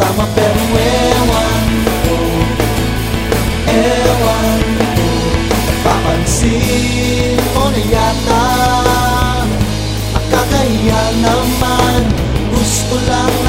sama pero ewan ko. Ewan ko. Papansin mo na yata. Nakakaya naman. Gusto lang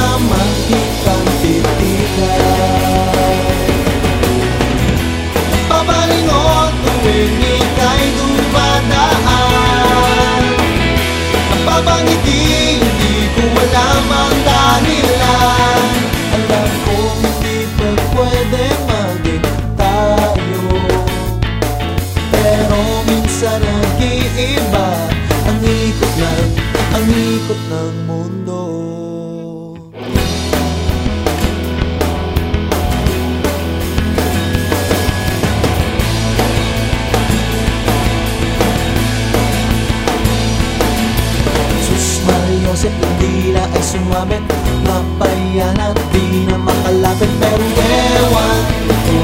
ikot ng mundo. Joseph hindi na ay sumabit Napayan at di na makalapit Pero ewan ko.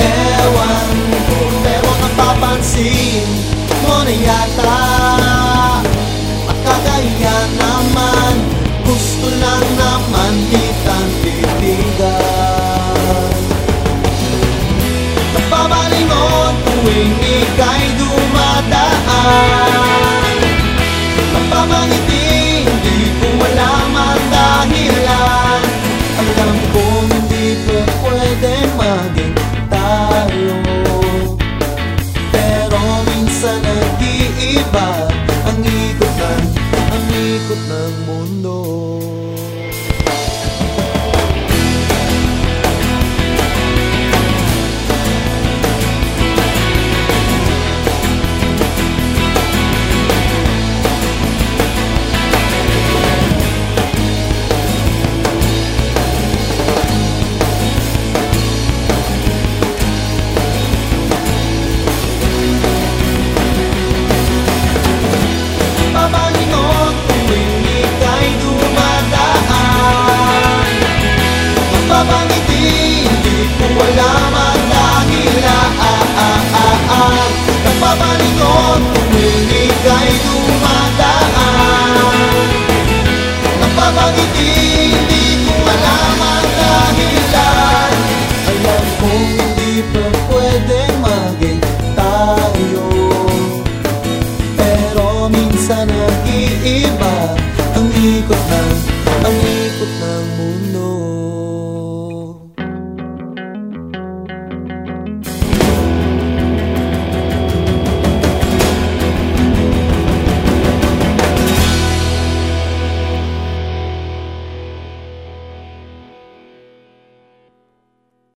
Ewan ko Pero napapansin mo na yata Makakaya naman. Gusto lang naman kitang titigan. Napapalingon tuwing ika'y dumadaan ikot ng mundo Napapalingon tuwing ika'y dumadaan. Napapangiti, hindi ko alam